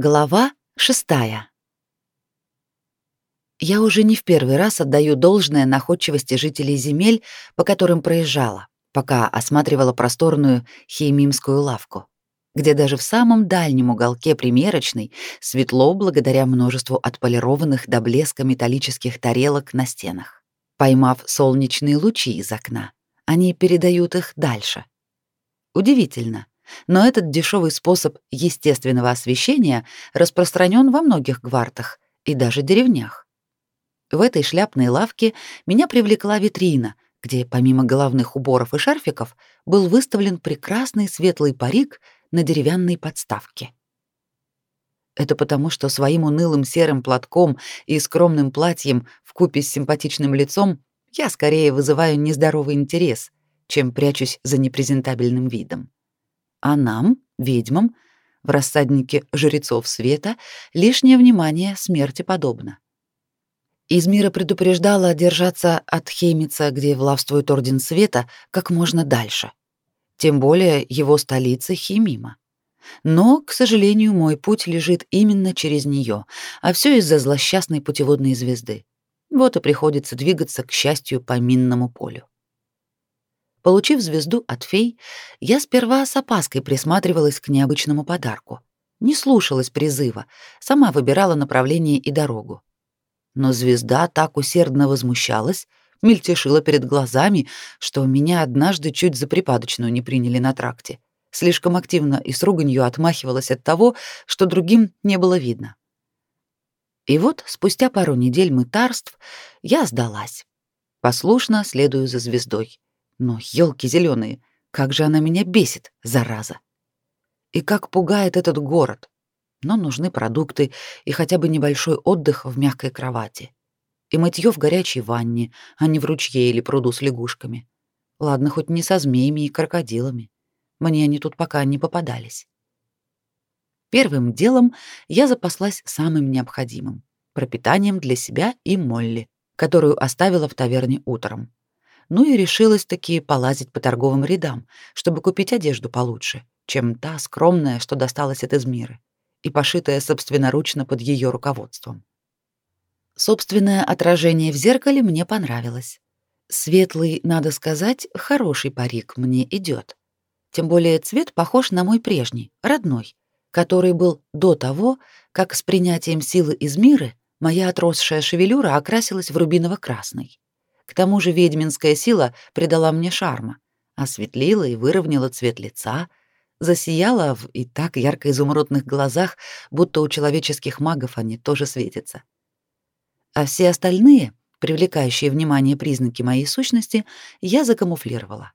Глава шестая. Я уже не в первый раз отдаю должное находчивости жителей земель, по которым проезжала, пока осматривала просторную хеймимскую лавку, где даже в самом дальнем уголке примерочной светло благодаря множеству отполированных до блеска металлических тарелок на стенах. Поймав солнечные лучи из окна, они передают их дальше. Удивительно, но этот дешевый способ естественного освещения распространен во многих гвартах и даже деревнях. В этой шляпной лавке меня привлекла витрина, где помимо головных уборов и шарфиков был выставлен прекрасный светлый парик на деревянной подставке. Это потому, что своим унылым серым платком и скромным платьем в купе с симпатичным лицом я скорее вызываю нездоровый интерес, чем прячусь за непрезентабельным видом. А нам, ведьмам, в рассаднике жрецов света, лишнее внимание смерти подобно. Измира предупреждала держаться от Хеймица, где властвует Орден Света, как можно дальше. Тем более его столица Химима. Но, к сожалению, мой путь лежит именно через нее, а все из-за злосчастной путеводной звезды. Вот и приходится двигаться, к счастью, по минному полю. Получив звезду от фей, я сперва с опаской присматривалась к необычному подарку. Не слушалась призыва, сама выбирала направление и дорогу. Но звезда так усердно возмущалась, мельтешила перед глазами, что меня однажды чуть за припадочную не приняли на тракте. Слишком активно и с руганью отмахивалась от того, что другим не было видно. И вот спустя пару недель мытарств я сдалась. Послушно следую за звездой. Но елки зеленые, как же она меня бесит, зараза. И как пугает этот город. Но нужны продукты и хотя бы небольшой отдых в мягкой кровати. И мытье в горячей ванне, а не в ручье или пруду с лягушками. Ладно, хоть не со змеями и крокодилами. Мне они тут пока не попадались. Первым делом я запаслась самым необходимым — пропитанием для себя и Молли, которую оставила в таверне утром ну и решилась таки полазить по торговым рядам, чтобы купить одежду получше, чем та скромная, что досталась от Измиры, и пошитая собственноручно под ее руководством. Собственное отражение в зеркале мне понравилось. Светлый, надо сказать, хороший парик мне идет. Тем более цвет похож на мой прежний, родной, который был до того, как с принятием силы Измиры моя отросшая шевелюра окрасилась в рубиново-красный. К тому же ведьминская сила придала мне шарма, осветлила и выровняла цвет лица, засияла в и так ярко-изумрудных глазах, будто у человеческих магов они тоже светятся. А все остальные, привлекающие внимание признаки моей сущности, я закамуфлировала.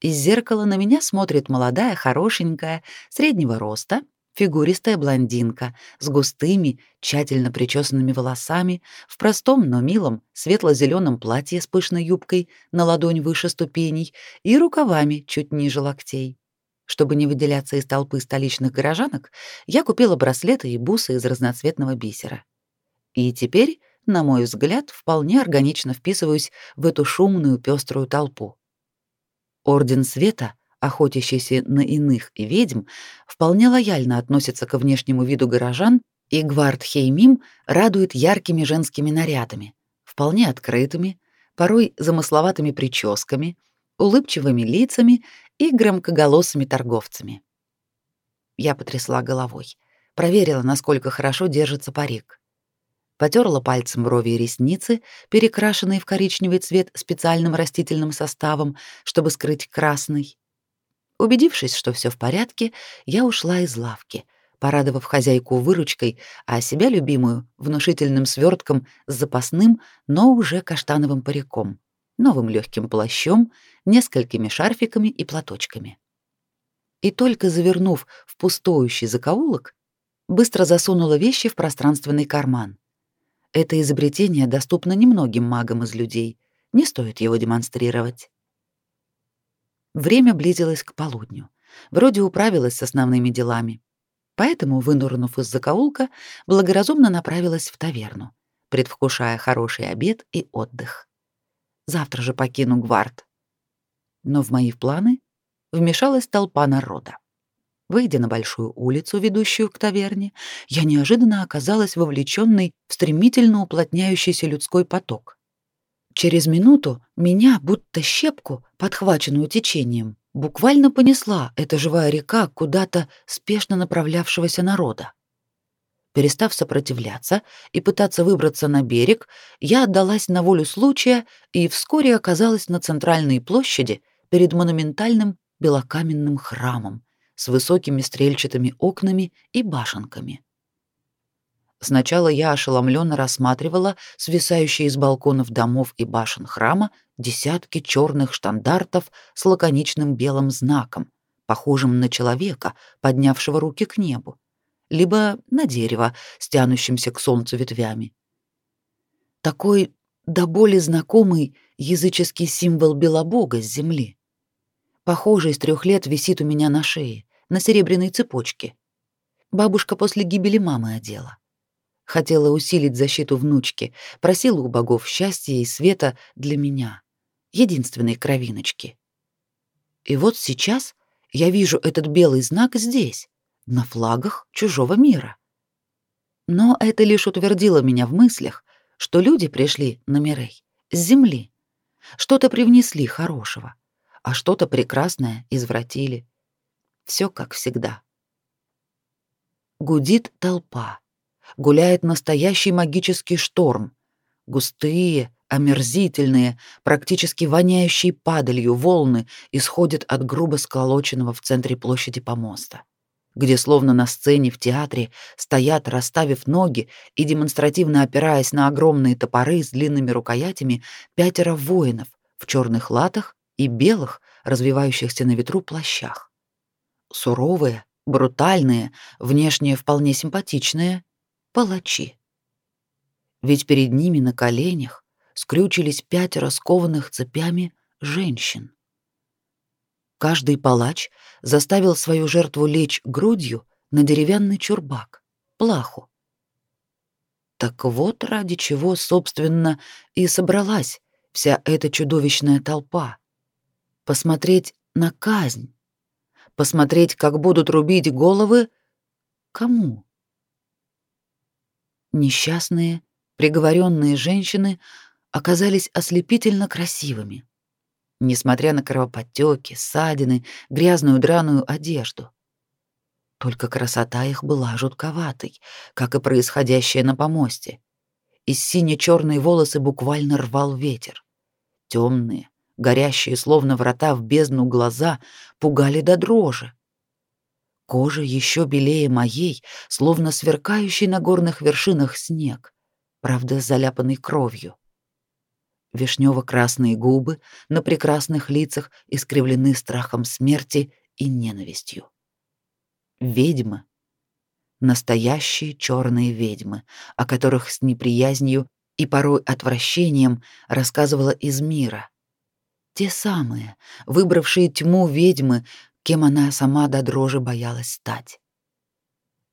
Из зеркала на меня смотрит молодая, хорошенькая, среднего роста, Фигуристая блондинка с густыми, тщательно причесанными волосами, в простом, но милом светло-зеленом платье с пышной юбкой на ладонь выше ступеней и рукавами чуть ниже локтей. Чтобы не выделяться из толпы столичных горожанок, я купила браслеты и бусы из разноцветного бисера. И теперь, на мой взгляд, вполне органично вписываюсь в эту шумную пеструю толпу. Орден Света охотящийся на иных и ведьм, вполне лояльно относится ко внешнему виду горожан, и Гвард Хеймим радует яркими женскими нарядами, вполне открытыми, порой замысловатыми прическами, улыбчивыми лицами и громкоголосыми торговцами. Я потрясла головой, проверила, насколько хорошо держится парик. Потерла пальцем брови и ресницы, перекрашенные в коричневый цвет специальным растительным составом, чтобы скрыть красный. Убедившись, что все в порядке, я ушла из лавки, порадовав хозяйку выручкой, а себя любимую внушительным свертком с запасным, но уже каштановым париком, новым легким плащом, несколькими шарфиками и платочками. И только завернув в пустующий закоулок, быстро засунула вещи в пространственный карман. Это изобретение доступно немногим магам из людей, не стоит его демонстрировать. Время близилось к полудню. Вроде управилась с основными делами. Поэтому, вынурнув из закоулка, благоразумно направилась в таверну, предвкушая хороший обед и отдых. Завтра же покину Гвард. Но в мои планы вмешалась толпа народа. Выйдя на большую улицу, ведущую к таверне, я неожиданно оказалась вовлеченной в стремительно уплотняющийся людской поток. Через минуту меня, будто щепку, подхваченную течением, буквально понесла эта живая река куда-то спешно направлявшегося народа. Перестав сопротивляться и пытаться выбраться на берег, я отдалась на волю случая и вскоре оказалась на центральной площади перед монументальным белокаменным храмом с высокими стрельчатыми окнами и башенками. Сначала я ошеломленно рассматривала свисающие из балконов домов и башен храма десятки черных штандартов с лаконичным белым знаком, похожим на человека, поднявшего руки к небу, либо на дерево, стянущимся к солнцу ветвями. Такой до боли знакомый языческий символ белобога с земли. Похожий с трех лет висит у меня на шее, на серебряной цепочке. Бабушка после гибели мамы одела. Хотела усилить защиту внучки, просила у богов счастья и света для меня, единственной кровиночки. И вот сейчас я вижу этот белый знак здесь, на флагах чужого мира. Но это лишь утвердило меня в мыслях, что люди пришли на Мирей с земли, что-то привнесли хорошего, а что-то прекрасное извратили. Все как всегда. Гудит толпа гуляет настоящий магический шторм. Густые, омерзительные, практически воняющие падалью волны исходят от грубо сколоченного в центре площади помоста, где словно на сцене в театре стоят, расставив ноги и демонстративно опираясь на огромные топоры с длинными рукоятями, пятеро воинов в черных латах и белых, развивающихся на ветру плащах. Суровые, брутальные, внешне вполне симпатичные, палачи. Ведь перед ними на коленях скрючились пять раскованных цепями женщин. Каждый палач заставил свою жертву лечь грудью на деревянный чурбак, плаху. Так вот ради чего, собственно, и собралась вся эта чудовищная толпа. Посмотреть на казнь, посмотреть, как будут рубить головы кому? Несчастные, приговоренные женщины оказались ослепительно красивыми, несмотря на кровоподтеки, ссадины, грязную драную одежду. Только красота их была жутковатой, как и происходящее на помосте. И сине-черные волосы буквально рвал ветер. Темные, горящие словно врата в бездну глаза пугали до дрожи. Кожа еще белее моей, словно сверкающий на горных вершинах снег, правда, заляпанный кровью. Вишнево-красные губы на прекрасных лицах искривлены страхом смерти и ненавистью. Ведьмы. Настоящие черные ведьмы, о которых с неприязнью и порой отвращением рассказывала из мира. Те самые, выбравшие тьму ведьмы, кем она сама до дрожи боялась стать.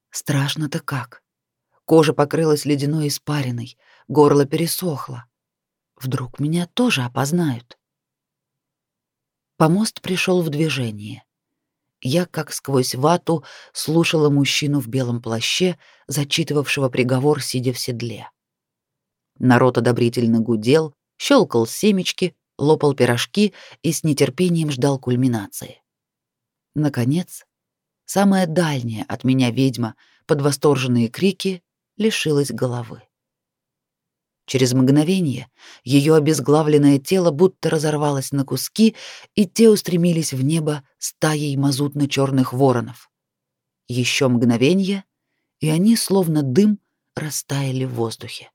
Страшно-то как. Кожа покрылась ледяной испариной, горло пересохло. Вдруг меня тоже опознают. Помост пришел в движение. Я, как сквозь вату, слушала мужчину в белом плаще, зачитывавшего приговор, сидя в седле. Народ одобрительно гудел, щелкал семечки, лопал пирожки и с нетерпением ждал кульминации. Наконец, самая дальняя от меня ведьма под восторженные крики лишилась головы. Через мгновение ее обезглавленное тело будто разорвалось на куски, и те устремились в небо стаей мазутно-черных воронов. Еще мгновение, и они, словно дым, растаяли в воздухе.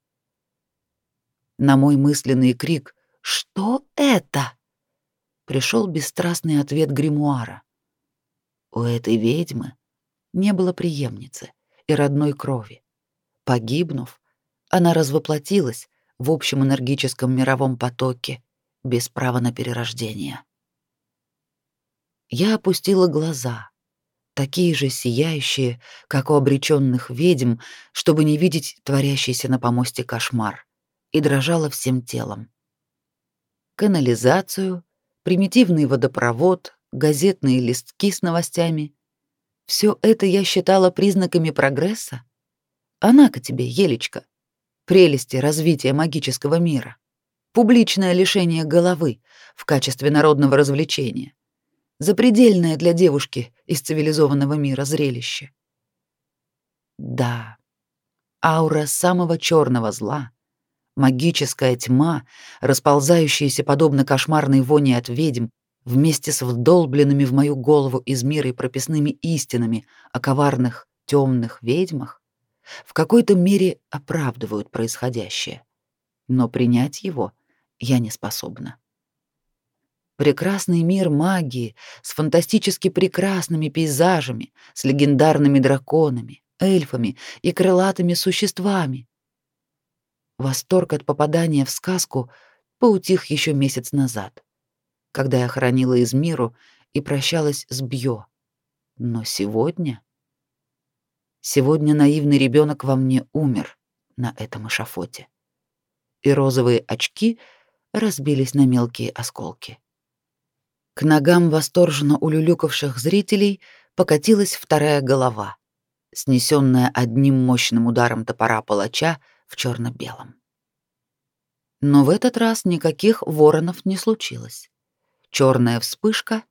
На мой мысленный крик «Что это?» пришел бесстрастный ответ гримуара. У этой ведьмы не было преемницы и родной крови. Погибнув, она развоплотилась в общем энергическом мировом потоке без права на перерождение. Я опустила глаза, такие же сияющие, как у обреченных ведьм, чтобы не видеть творящийся на помосте кошмар, и дрожала всем телом. Канализацию, примитивный водопровод, газетные листки с новостями. Все это я считала признаками прогресса? Она-ка тебе, Елечка, прелести развития магического мира, публичное лишение головы в качестве народного развлечения, запредельное для девушки из цивилизованного мира зрелище. Да, аура самого черного зла, магическая тьма, расползающаяся подобно кошмарной вони от ведьм, вместе с вдолбленными в мою голову из мира и прописными истинами о коварных темных ведьмах, в какой-то мере оправдывают происходящее. Но принять его я не способна. Прекрасный мир магии с фантастически прекрасными пейзажами, с легендарными драконами, эльфами и крылатыми существами. Восторг от попадания в сказку поутих еще месяц назад, когда я хоронила из миру и прощалась с Бьё. Но сегодня... Сегодня наивный ребенок во мне умер на этом эшафоте. И розовые очки разбились на мелкие осколки. К ногам восторженно улюлюкавших зрителей покатилась вторая голова, снесенная одним мощным ударом топора палача в черно белом Но в этот раз никаких воронов не случилось. Черная вспышка,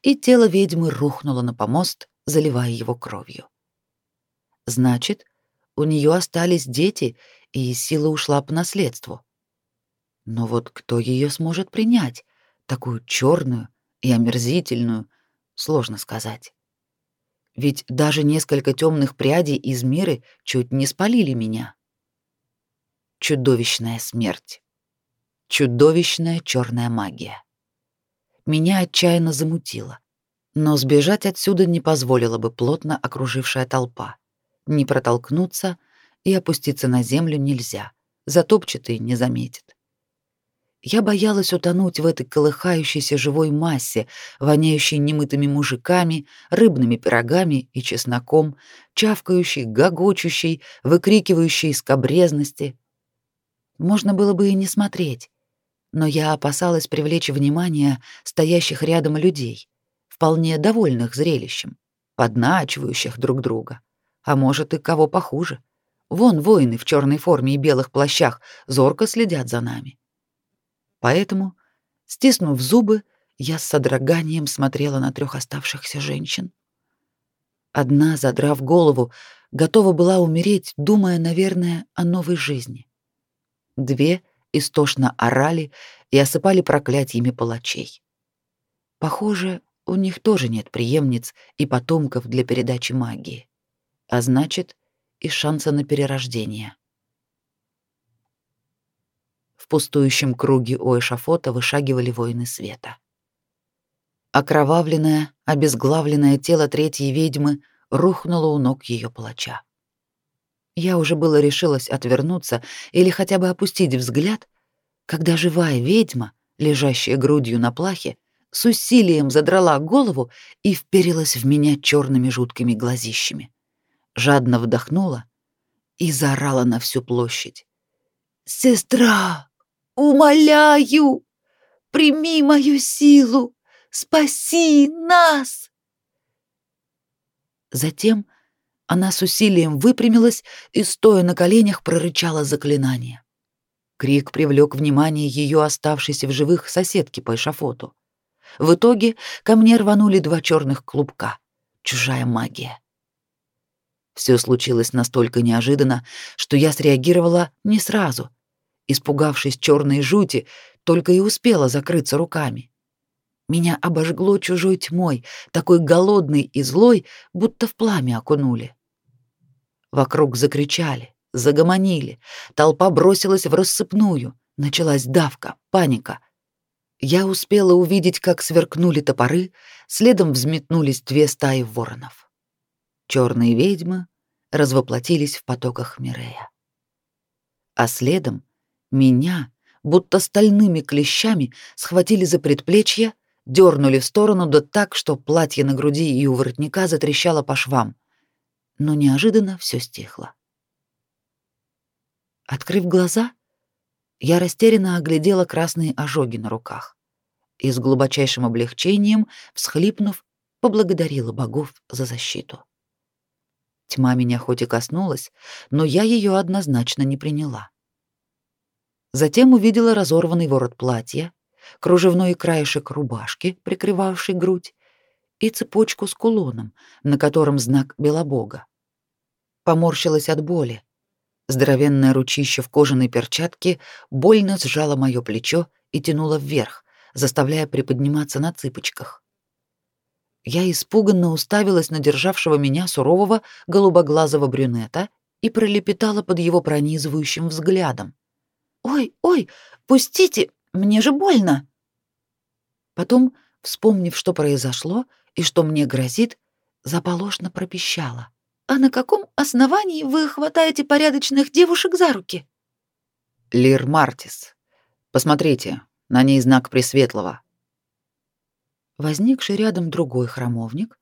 и тело ведьмы рухнуло на помост, заливая его кровью. Значит, у нее остались дети, и сила ушла по наследству. Но вот кто ее сможет принять, такую черную, и омерзительную, сложно сказать. Ведь даже несколько темных прядей из мира чуть не спалили меня. Чудовищная смерть. Чудовищная черная магия. Меня отчаянно замутило, но сбежать отсюда не позволила бы плотно окружившая толпа. Не протолкнуться и опуститься на землю нельзя. Затопчет и не заметит. Я боялась утонуть в этой колыхающейся живой массе, воняющей немытыми мужиками, рыбными пирогами и чесноком, чавкающей, гогочущей, выкрикивающей скобрезности. Можно было бы и не смотреть, но я опасалась привлечь внимание стоящих рядом людей, вполне довольных зрелищем, подначивающих друг друга, а может и кого похуже. Вон воины в черной форме и белых плащах зорко следят за нами. Поэтому, стиснув зубы, я с содроганием смотрела на трех оставшихся женщин. Одна, задрав голову, готова была умереть, думая, наверное, о новой жизни. Две истошно орали и осыпали проклятиями палачей. Похоже, у них тоже нет преемниц и потомков для передачи магии. А значит, и шанса на перерождение. В пустующем круге у эшафота вышагивали воины света. Окровавленное, обезглавленное тело третьей ведьмы рухнуло у ног ее палача. Я уже было решилась отвернуться или хотя бы опустить взгляд, когда живая ведьма, лежащая грудью на плахе, с усилием задрала голову и вперилась в меня черными жуткими глазищами. Жадно вдохнула и заорала на всю площадь. «Сестра!» Умоляю, прими мою силу, спаси нас!» Затем она с усилием выпрямилась и, стоя на коленях, прорычала заклинание. Крик привлек внимание ее оставшейся в живых соседки по эшафоту. В итоге ко мне рванули два черных клубка. Чужая магия. Все случилось настолько неожиданно, что я среагировала не сразу — испугавшись черной жути, только и успела закрыться руками. Меня обожгло чужой тьмой, такой голодной и злой, будто в пламя окунули. Вокруг закричали, загомонили, толпа бросилась в рассыпную, началась давка, паника. Я успела увидеть, как сверкнули топоры, следом взметнулись две стаи воронов. Черные ведьмы развоплотились в потоках Мирея. А следом меня, будто стальными клещами, схватили за предплечье, дернули в сторону да так, что платье на груди и у воротника затрещало по швам. Но неожиданно все стихло. Открыв глаза, я растерянно оглядела красные ожоги на руках и с глубочайшим облегчением, всхлипнув, поблагодарила богов за защиту. Тьма меня хоть и коснулась, но я ее однозначно не приняла. Затем увидела разорванный ворот платья, кружевной краешек рубашки, прикрывавший грудь, и цепочку с кулоном, на котором знак Белобога. Поморщилась от боли. Здоровенное ручище в кожаной перчатке больно сжало мое плечо и тянуло вверх, заставляя приподниматься на цыпочках. Я испуганно уставилась на державшего меня сурового голубоглазого брюнета и пролепетала под его пронизывающим взглядом. «Ой, ой, пустите, мне же больно!» Потом, вспомнив, что произошло и что мне грозит, заполошно пропищала. «А на каком основании вы хватаете порядочных девушек за руки?» «Лир Мартис. Посмотрите, на ней знак Пресветлого». Возникший рядом другой храмовник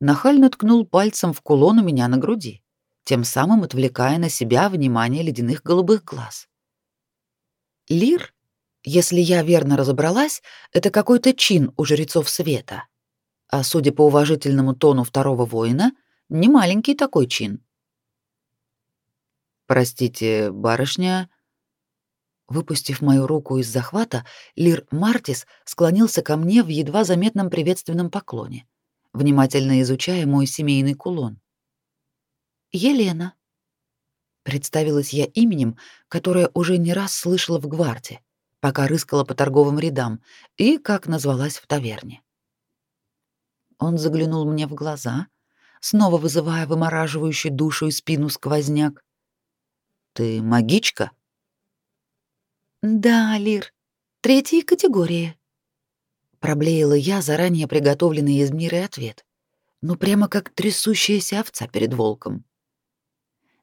нахально ткнул пальцем в кулон у меня на груди, тем самым отвлекая на себя внимание ледяных голубых глаз. Лир, если я верно разобралась, это какой-то чин у жрецов света. А судя по уважительному тону второго воина, не маленький такой чин. Простите, барышня, Выпустив мою руку из захвата, Лир Мартис склонился ко мне в едва заметном приветственном поклоне, внимательно изучая мой семейный кулон. «Елена», — представилась я именем, которое уже не раз слышала в гварде, пока рыскала по торговым рядам, и как назвалась в таверне. Он заглянул мне в глаза, снова вызывая вымораживающую душу и спину сквозняк. «Ты магичка?» «Да, Лир, третьей категории», — проблеяла я заранее приготовленный из мира ответ, ну прямо как трясущаяся овца перед волком.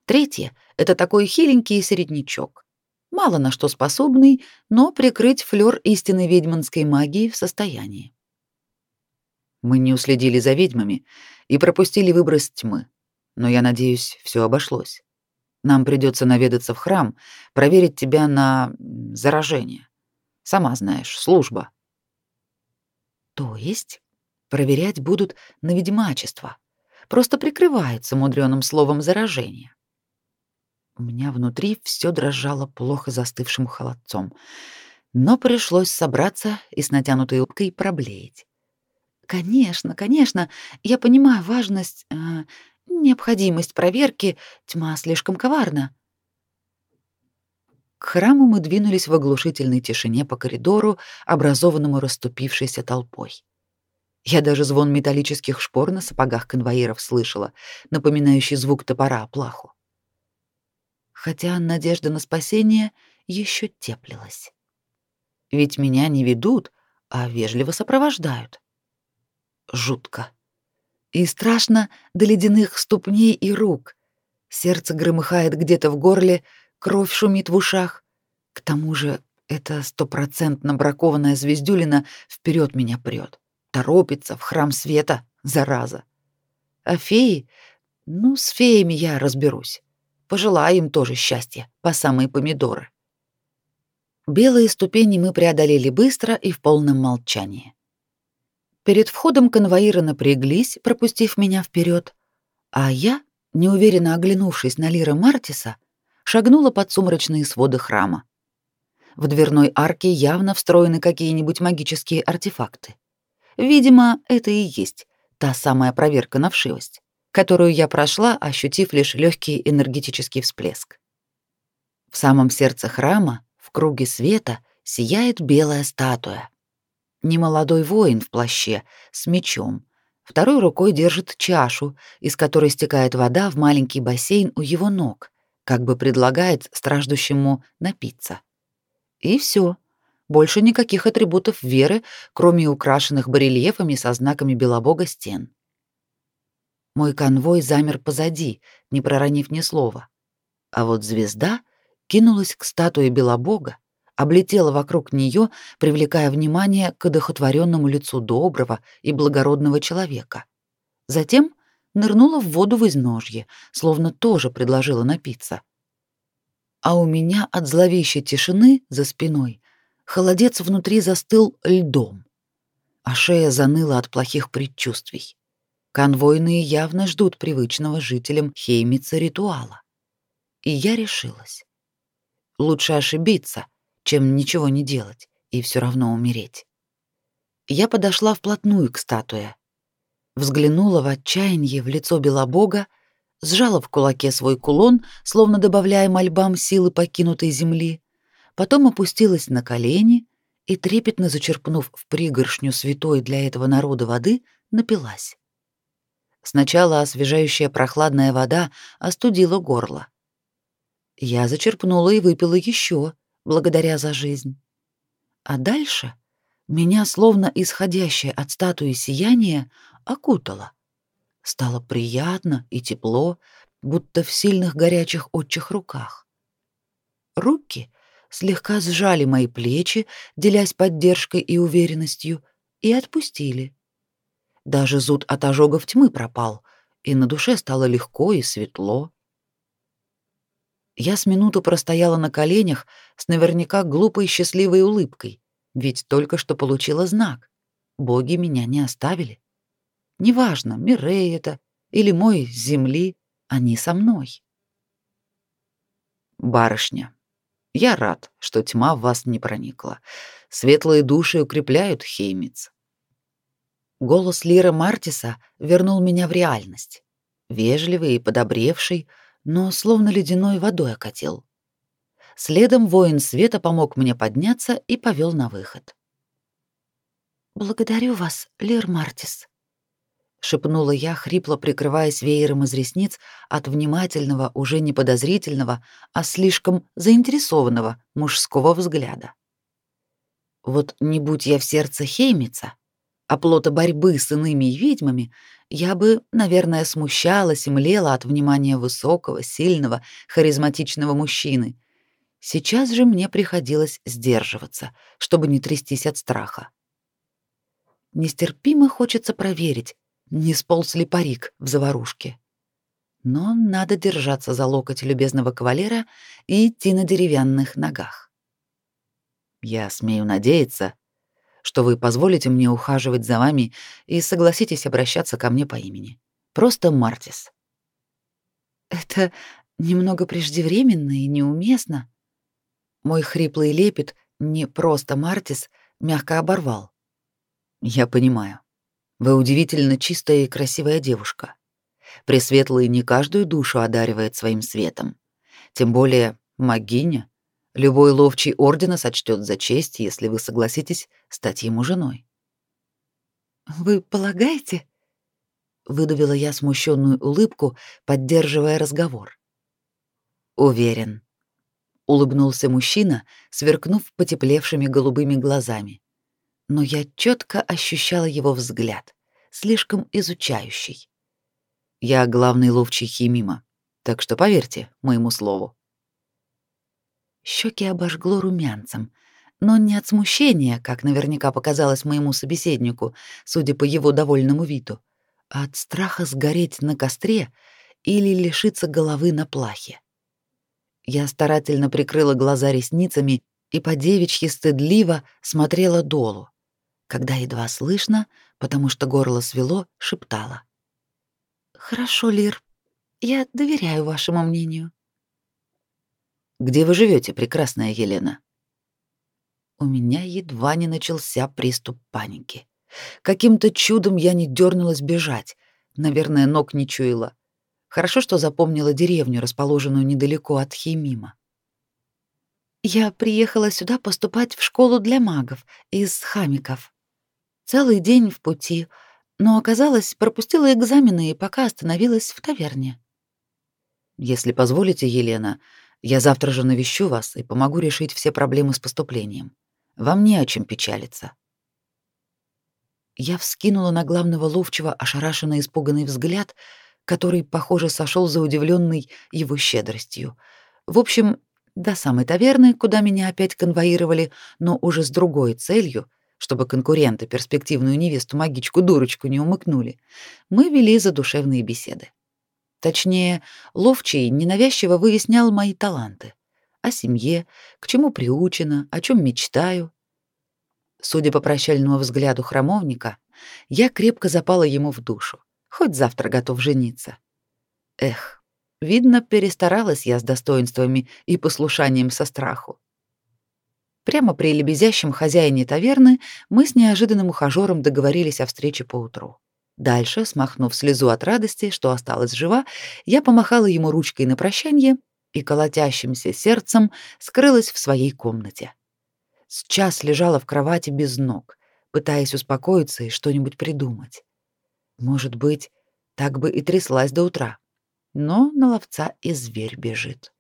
Третье — это такой хиленький середнячок, мало на что способный, но прикрыть флёр истинной ведьманской магии в состоянии. Мы не уследили за ведьмами и пропустили выброс тьмы, но я надеюсь, все обошлось. Нам придется наведаться в храм, проверить тебя на заражение. Сама знаешь, служба. То есть проверять будут на ведьмачество. Просто прикрываются мудреным словом заражение. У меня внутри все дрожало плохо застывшим холодцом, но пришлось собраться и с натянутой улыбкой проблеять. Конечно, конечно, я понимаю важность э, Необходимость проверки, тьма слишком коварна. К храму мы двинулись в оглушительной тишине по коридору, образованному расступившейся толпой. Я даже звон металлических шпор на сапогах конвоиров слышала, напоминающий звук топора о плаху. Хотя надежда на спасение еще теплилась. Ведь меня не ведут, а вежливо сопровождают. Жутко и страшно до ледяных ступней и рук. Сердце громыхает где-то в горле, кровь шумит в ушах. К тому же эта стопроцентно бракованная звездюлина вперед меня прет, торопится в храм света, зараза. А феи? Ну, с феями я разберусь. Пожелаю им тоже счастья, по самые помидоры. Белые ступени мы преодолели быстро и в полном молчании. Перед входом конвоиры напряглись, пропустив меня вперед, а я, неуверенно оглянувшись на Лира Мартиса, шагнула под сумрачные своды храма. В дверной арке явно встроены какие-нибудь магические артефакты. Видимо, это и есть та самая проверка на вшивость, которую я прошла, ощутив лишь легкий энергетический всплеск. В самом сердце храма, в круге света, сияет белая статуя — немолодой воин в плаще с мечом. Второй рукой держит чашу, из которой стекает вода в маленький бассейн у его ног, как бы предлагает страждущему напиться. И все. Больше никаких атрибутов веры, кроме украшенных барельефами со знаками Белобога стен. Мой конвой замер позади, не проронив ни слова. А вот звезда кинулась к статуе Белобога, облетела вокруг нее, привлекая внимание к одохотворенному лицу доброго и благородного человека. Затем нырнула в воду в изножье, словно тоже предложила напиться. А у меня от зловещей тишины за спиной холодец внутри застыл льдом, а шея заныла от плохих предчувствий. Конвойные явно ждут привычного жителям Хеймица ритуала. И я решилась. Лучше ошибиться, чем ничего не делать и все равно умереть. Я подошла вплотную к статуе, взглянула в отчаяние в лицо Белобога, сжала в кулаке свой кулон, словно добавляя мольбам силы покинутой земли, потом опустилась на колени и, трепетно зачерпнув в пригоршню святой для этого народа воды, напилась. Сначала освежающая прохладная вода остудила горло. Я зачерпнула и выпила еще, благодаря за жизнь. А дальше меня, словно исходящее от статуи сияние, окутало. Стало приятно и тепло, будто в сильных горячих отчих руках. Руки слегка сжали мои плечи, делясь поддержкой и уверенностью, и отпустили. Даже зуд от ожогов тьмы пропал, и на душе стало легко и светло. Я с минуту простояла на коленях с наверняка глупой счастливой улыбкой, ведь только что получила знак. Боги меня не оставили. Неважно, Мирей это или мой с земли, они со мной. Барышня, я рад, что тьма в вас не проникла. Светлые души укрепляют хеймиц. Голос Лира Мартиса вернул меня в реальность. Вежливый и подобревший, но словно ледяной водой окатил. Следом воин света помог мне подняться и повел на выход. «Благодарю вас, Лир Мартис», — шепнула я, хрипло прикрываясь веером из ресниц от внимательного, уже не подозрительного, а слишком заинтересованного мужского взгляда. Вот не будь я в сердце Хеймица, оплота борьбы с иными ведьмами, я бы, наверное, смущалась и млела от внимания высокого, сильного, харизматичного мужчины. Сейчас же мне приходилось сдерживаться, чтобы не трястись от страха. Нестерпимо хочется проверить, не сполз ли парик в заварушке. Но надо держаться за локоть любезного кавалера и идти на деревянных ногах. Я смею надеяться, что вы позволите мне ухаживать за вами и согласитесь обращаться ко мне по имени. Просто Мартис. Это немного преждевременно и неуместно. Мой хриплый лепет не просто Мартис мягко оборвал. Я понимаю. Вы удивительно чистая и красивая девушка. Пресветлый не каждую душу одаривает своим светом. Тем более магиня Любой ловчий ордена сочтет за честь, если вы согласитесь стать ему женой. Вы полагаете? выдавила я смущенную улыбку, поддерживая разговор. Уверен, улыбнулся мужчина, сверкнув потеплевшими голубыми глазами. Но я четко ощущала его взгляд, слишком изучающий. Я главный ловчий Химима, так что поверьте моему слову. Щеки обожгло румянцем, но не от смущения, как наверняка показалось моему собеседнику, судя по его довольному виду, а от страха сгореть на костре или лишиться головы на плахе. Я старательно прикрыла глаза ресницами и по девичьи стыдливо смотрела долу, когда едва слышно, потому что горло свело, шептала. «Хорошо, Лир, я доверяю вашему мнению». Где вы живете, прекрасная Елена? У меня едва не начался приступ паники. Каким-то чудом я не дернулась бежать. Наверное, ног не чуяла. Хорошо, что запомнила деревню, расположенную недалеко от Химима. Я приехала сюда поступать в школу для магов из хамиков. Целый день в пути, но оказалось, пропустила экзамены и пока остановилась в таверне. Если позволите, Елена, я завтра же навещу вас и помогу решить все проблемы с поступлением. Вам не о чем печалиться. Я вскинула на главного ловчего ошарашенно испуганный взгляд, который, похоже, сошел за удивленный его щедростью. В общем, до самой таверны, куда меня опять конвоировали, но уже с другой целью, чтобы конкуренты перспективную невесту-магичку-дурочку не умыкнули, мы вели задушевные беседы. Точнее, ловчий ненавязчиво выяснял мои таланты. О семье, к чему приучена, о чем мечтаю. Судя по прощальному взгляду храмовника, я крепко запала ему в душу, Хоть завтра готов жениться. Эх, видно, перестаралась я с достоинствами и послушанием со страху. Прямо при лебезящем хозяине таверны мы с неожиданным ухажером договорились о встрече поутру. Дальше, смахнув слезу от радости, что осталась жива, я помахала ему ручкой на прощание и колотящимся сердцем скрылась в своей комнате. С час лежала в кровати без ног, пытаясь успокоиться и что-нибудь придумать. Может быть, так бы и тряслась до утра. Но на ловца и зверь бежит.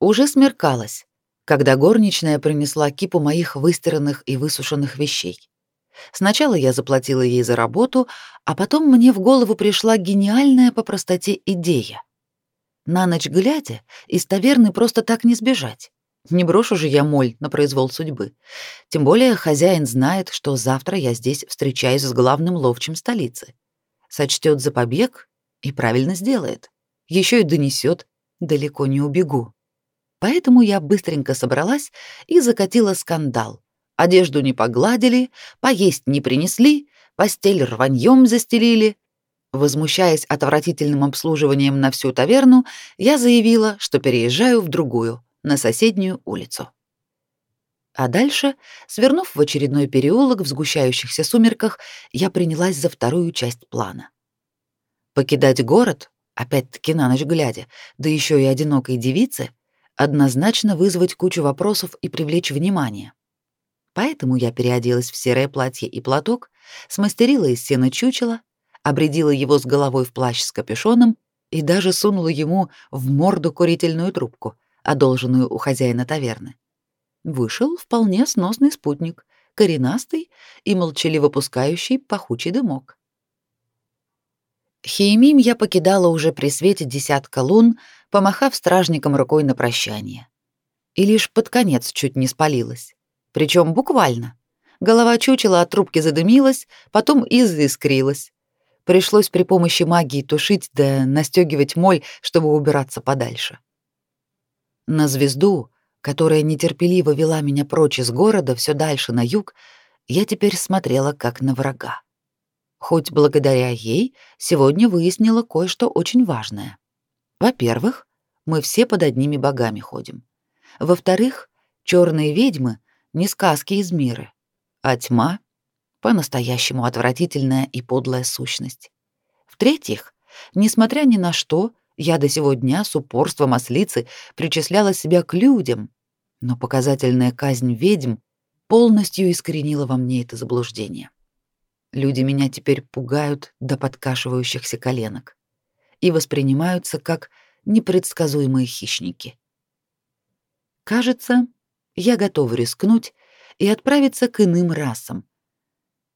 Уже смеркалось, когда горничная принесла кипу моих выстиранных и высушенных вещей. Сначала я заплатила ей за работу, а потом мне в голову пришла гениальная по простоте идея. На ночь глядя, из таверны просто так не сбежать. Не брошу же я моль на произвол судьбы. Тем более хозяин знает, что завтра я здесь встречаюсь с главным ловчим столицы. Сочтет за побег и правильно сделает. Еще и донесет, далеко не убегу. Поэтому я быстренько собралась и закатила скандал. Одежду не погладили, поесть не принесли, постель рваньем застелили. Возмущаясь отвратительным обслуживанием на всю таверну, я заявила, что переезжаю в другую, на соседнюю улицу. А дальше, свернув в очередной переулок в сгущающихся сумерках, я принялась за вторую часть плана. Покидать город, опять-таки на ночь глядя, да еще и одинокой девице — однозначно вызвать кучу вопросов и привлечь внимание. Поэтому я переоделась в серое платье и платок, смастерила из сена чучело, обредила его с головой в плащ с капюшоном и даже сунула ему в морду курительную трубку, одолженную у хозяина таверны. Вышел вполне сносный спутник, коренастый и молчаливо пускающий пахучий дымок. Хеймим я покидала уже при свете десятка лун, помахав стражникам рукой на прощание. И лишь под конец чуть не спалилась. Причем буквально. Голова чучела от трубки задымилась, потом и. Пришлось при помощи магии тушить да настегивать моль, чтобы убираться подальше. На звезду, которая нетерпеливо вела меня прочь из города все дальше на юг, я теперь смотрела как на врага хоть благодаря ей сегодня выяснила кое-что очень важное. Во-первых, мы все под одними богами ходим. Во-вторых, черные ведьмы не сказки из мира, а тьма по-настоящему отвратительная и подлая сущность. В-третьих, несмотря ни на что, я до сего дня с упорством ослицы причисляла себя к людям, но показательная казнь ведьм полностью искоренила во мне это заблуждение. Люди меня теперь пугают до подкашивающихся коленок и воспринимаются как непредсказуемые хищники. Кажется, я готова рискнуть и отправиться к иным расам.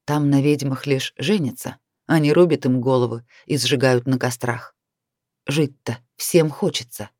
Там на ведьмах лишь женятся, они рубят им головы и сжигают на кострах. Жить-то всем хочется.